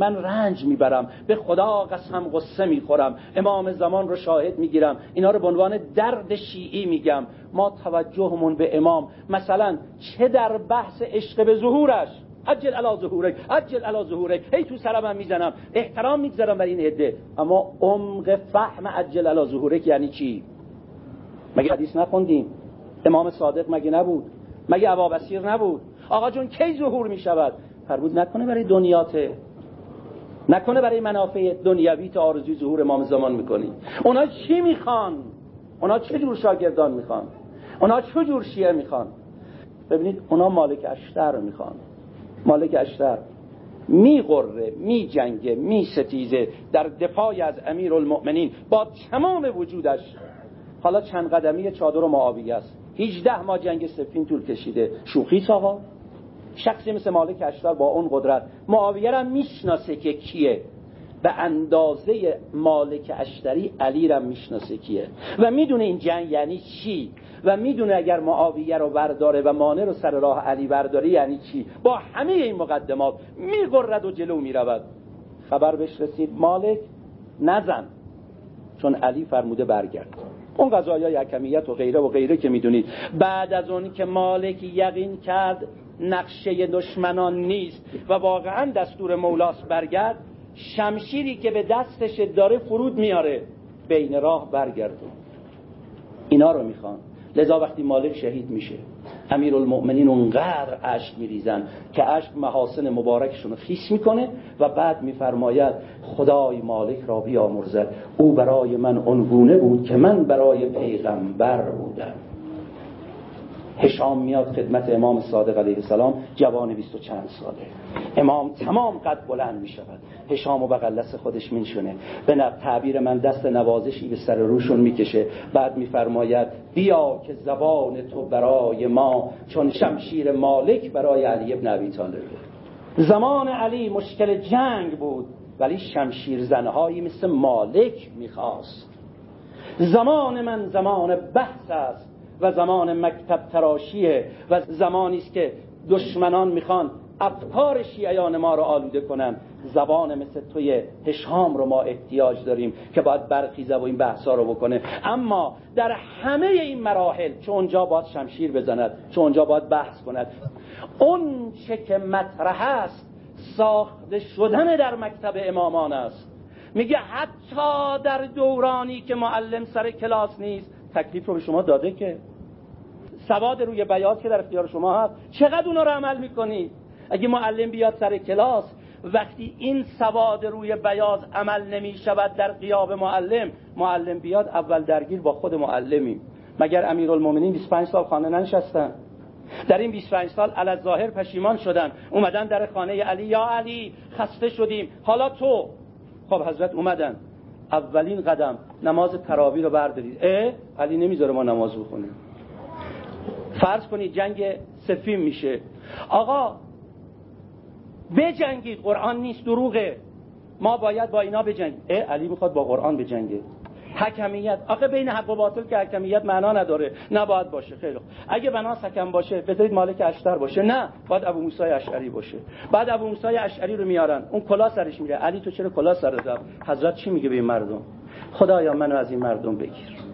من رنج می‌برم. به خدا قسم غصه می‌خورم. امام زمان رو شاهد می‌گیرم. اینا رو به عنوان درد شیعی میگم. ما توجهمون به امام. مثلا چه در بحث عشق به ظهورش؟ عجل علا ظهورک عجل علا ظهورک. هی تو سرم می‌زنم. احترام می‌گذارم برای این عده. اما عمق فهم عجل علا ظهورک یعنی چی؟ مگه حدیث نخوندیم؟ امام صادق مگه نبود؟ مگه ابا نبود؟ آقا جون کی ظهور می‌شود؟ فرمود نکنه برای دنیاته نکنه برای منافع دنیوی تا آرزوی ظهور امام زمان می‌کنی. اونا چی می‌خوان؟ اونا چه جور شاگردان می‌خوان؟ اونا چه جور شیعه می‌خوان؟ ببینید اونا مالک اشتر می‌خوان. مالک اشتر میغره میجنگه میستیزه در دفاع از امیر المؤمنین با تمام وجودش. حالا چند قدمی چادر و معاویه است. 18 ما جنگ سفین طول کشیده. شوخی آقا شخصی مثل مالک اشتر با اون قدرت. معاویه را می‌شناسه که کیه. به اندازه مالک اشتری علی را می‌شناسه کیه. و می‌دونه این جنگ یعنی چی؟ و می‌دونه اگر معاویه رو برداره و مانع رو سر راه علی برداره یعنی چی؟ با همه این مقدمات میگرد و جلو می‌رود. خبر بهش رسید مالک نزن. چون علی فرموده برگرد. اون قضایی حکمیت و غیره و غیره که می‌دونید. بعد از اون که مالک یقین کرد نقشه دشمنان نیست و واقعا دستور مولاس برگرد شمشیری که به دستش داره فرود میاره بین راه برگردون. اینا رو می‌خوان. لذا وقتی مالک شهید میشه امیر المؤمنین اونقدر عشق میریزن که عشق محاسن مبارکشون خیس می‌کنه و بعد میفرماید خدای مالک را بیامرزد. او برای من اونگونه بود که من برای پیغمبر بودم. هشام میاد خدمت امام صادق علیه السلام جوان بیست و چند ساله. امام تمام قد بلند می شود هشام و بغلس خودش مینشونه. به تعبیر من دست نوازشی به سر روشون می‌کشه. بعد میفرماید بیا که زبان تو برای ما چون شمشیر مالک برای علی ابن ابی طالب. زمان علی مشکل جنگ بود ولی شمشیر زنهایی مثل مالک می‌خواست. زمان من زمان بحث است. و زمان مکتب تراشیه و زمانی است که دشمنان می‌خوان افکار شیعیان ما رو آلوده کنن. زبان مثل توی هشام رو ما احتیاج داریم که باید برخیزه و این بحثا رو بکنه. اما در همه این مراحل چون اونجا باید شمشیر بزند چون اونجا باید بحث کند. اون چه که مطرح است ساخته شدن در مکتب امامان است. میگه حتی در دورانی که معلم سر کلاس نیست تکلیف رو به شما داده که سواد روی بیاض که در اختیار شما هست چقدر اونا رو عمل می‌کنید اگه معلم بیاد سر کلاس وقتی این سواد روی بیاض عمل نمی شود در قیاب معلم معلم بیاد اول درگیر با خود معلمیم. مگر امیرالمومنین 25 سال خانه ننشستن؟ در این 25 سال علی ظاهر پشیمان شدن. اومدن در خانه علی یا علی خسته شدیم. حالا تو؟ خب حضرت اومدن. اولین قدم نماز تراوی رو بردارید. اه علی نمی‌ذاره ما نماز بخونیم. فرض کنید جنگ سفیم میشه. آقا بجنگید قرآن نیست دروغه. ما باید با اینا بجنگیم. اه علی می‌خواد با قرآن بجنگه. حکمیت. آخه بین حق و باطل که حکمیت معنا نداره. نباید باشه. خیلی اگه بناس حکم باشه بذارید مالک اشتر باشه. نه باید ابو موسی اشعری باشه. بعد ابو موسی اشعری رو میارن. اون کلا سرش میره. علی تو چرا کلا سر زد حضرت چی میگه به این مردم؟ خدایا منو از این مردم بگیر.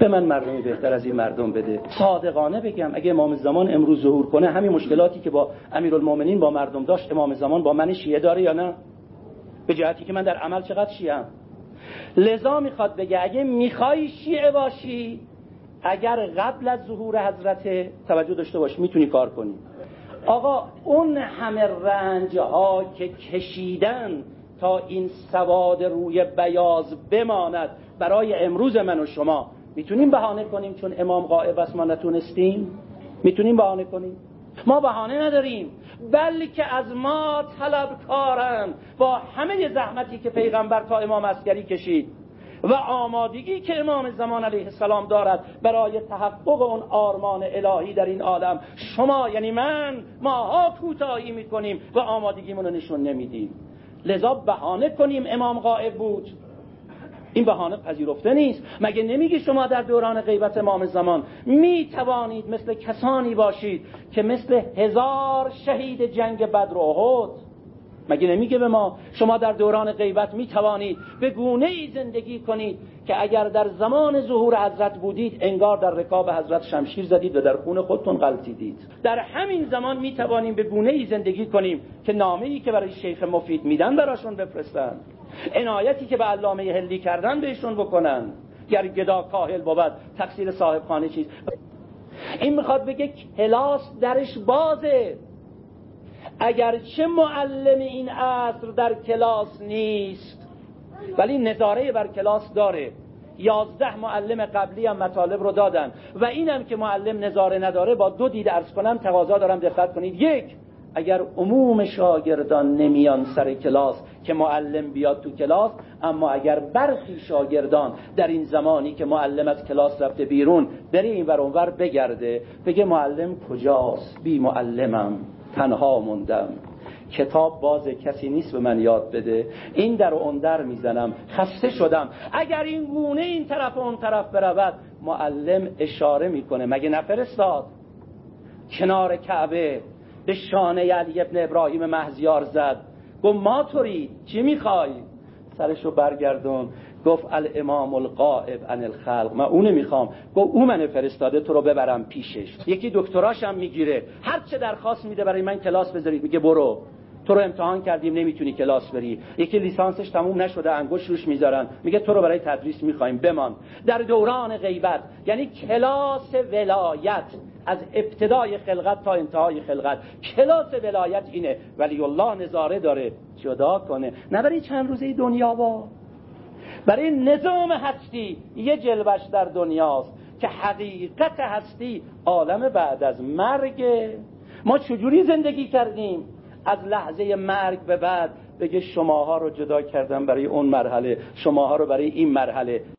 به من مردمی بهتر از این مردم بده. صادقانه بگم اگه امام زمان امروز ظهور کنه همین مشکلاتی که با امیرالمومنین با مردم داشت امام زمان با من شیعه داره یا نه؟ به جهتی که من در عمل چقدر شیعه. لذا می‌خواد بگه اگه می‌خوای شیعه باشی اگر قبل از ظهور حضرت توجه داشته باش می‌تونی کار کنی. آقا اون همه رنج ها که کشیدن تا این سواد روی بیاز بماند برای امروز من و شما می‌تونیم بهانه کنیم چون امام غائب است ما نتونستیم؟ می‌تونیم بهانه کنیم؟ ما بهانه نداریم. بلکه از ما طلبکارن با همه زحمتی که پیغمبر تا امام اسکری کشید و آمادگی که امام زمان علیه السلام دارد برای تحقق اون آرمان الهی در این عالم. شما یعنی من ماها کوتاهی می‌کنیم و آمادگیمون رو نشون نمیدیم. لذا بهانه کنیم امام غائب بود. این بهانه پذیرفته نیست. مگه نمیگی شما در دوران غیبت امام زمان می توانید مثل کسانی باشید که مثل هزار شهید جنگ بدر و احد؟ مگه نمیگه به ما شما در دوران غیبت می توانید به گونه ای زندگی کنید که اگر در زمان ظهور حضرت بودید انگار در رکاب حضرت شمشیر زدید و در خون خودتون غلطیدید. در همین زمان می توانیم به گونه ای زندگی کنیم که نامه ای که برای شیخ مفید میدن براشون بفرستن. عنایتی که به علامه هلی کردن بهشون بکنن. گر گدا کاهل بود تقصیر صاحب خانه چیز. این می‌خواد بگه کلاس درش بازه. اگر چه معلم این عصر در کلاس نیست. ولی نظاره بر کلاس داره. یازده معلم قبلی هم مطالب رو دادن. و اینم که معلم نظاره نداره با دو دید ارز کنم تقاضا دارم دقت کنید. یک اگر عموم شاگردان نمیان سر کلاس که معلم بیاد تو کلاس اما اگر برخی شاگردان در این زمانی که معلم از کلاس رفته بیرون بری این ور اونور بگرده بگه معلم کجاست؟ بی معلمم تنها موندم. کتاب باز کسی نیست به من یاد بده. این در و اون در می‌زنم. خسته شدم. اگر این گونه این طرف و اون طرف برود معلم اشاره می‌کنه. مگه نفرستاد؟ کنار کعبه. به شانه علی ابن ابراهیم مهزیار زد. گفت ما تورید چی می‌خوای؟ سرشو برگردون. گفت الامام القائب عن الخلق. من اونو می‌خوام. گفت او من فرستاده تو رو ببرم پیشش. یکی دکتراش هم می‌گیره. هر چه درخواست میده برای من کلاس بذارید. میگه برو. تو رو امتحان کردیم نمی‌تونی کلاس بری. یکی لیسانسش تموم نشده انگوش روش می‌ذارن. میگه تو رو برای تدریس می‌خوایم بمان. در دوران غیبت یعنی کلاس ولایت از ابتدای خلقت تا انتهای خلقت. کلاس ولایت اینه. ولی الله نظاره داره جدا کنه. نه برای چند روزه دنیا با. برای نظام هستی یه جلوش در دنیاست که حقیقت هستی عالم بعد از مرگ. ما چجوری زندگی کردیم؟ از لحظه مرگ به بعد بگه شماها رو جدا کردم برای اون مرحله شماها رو برای این مرحله.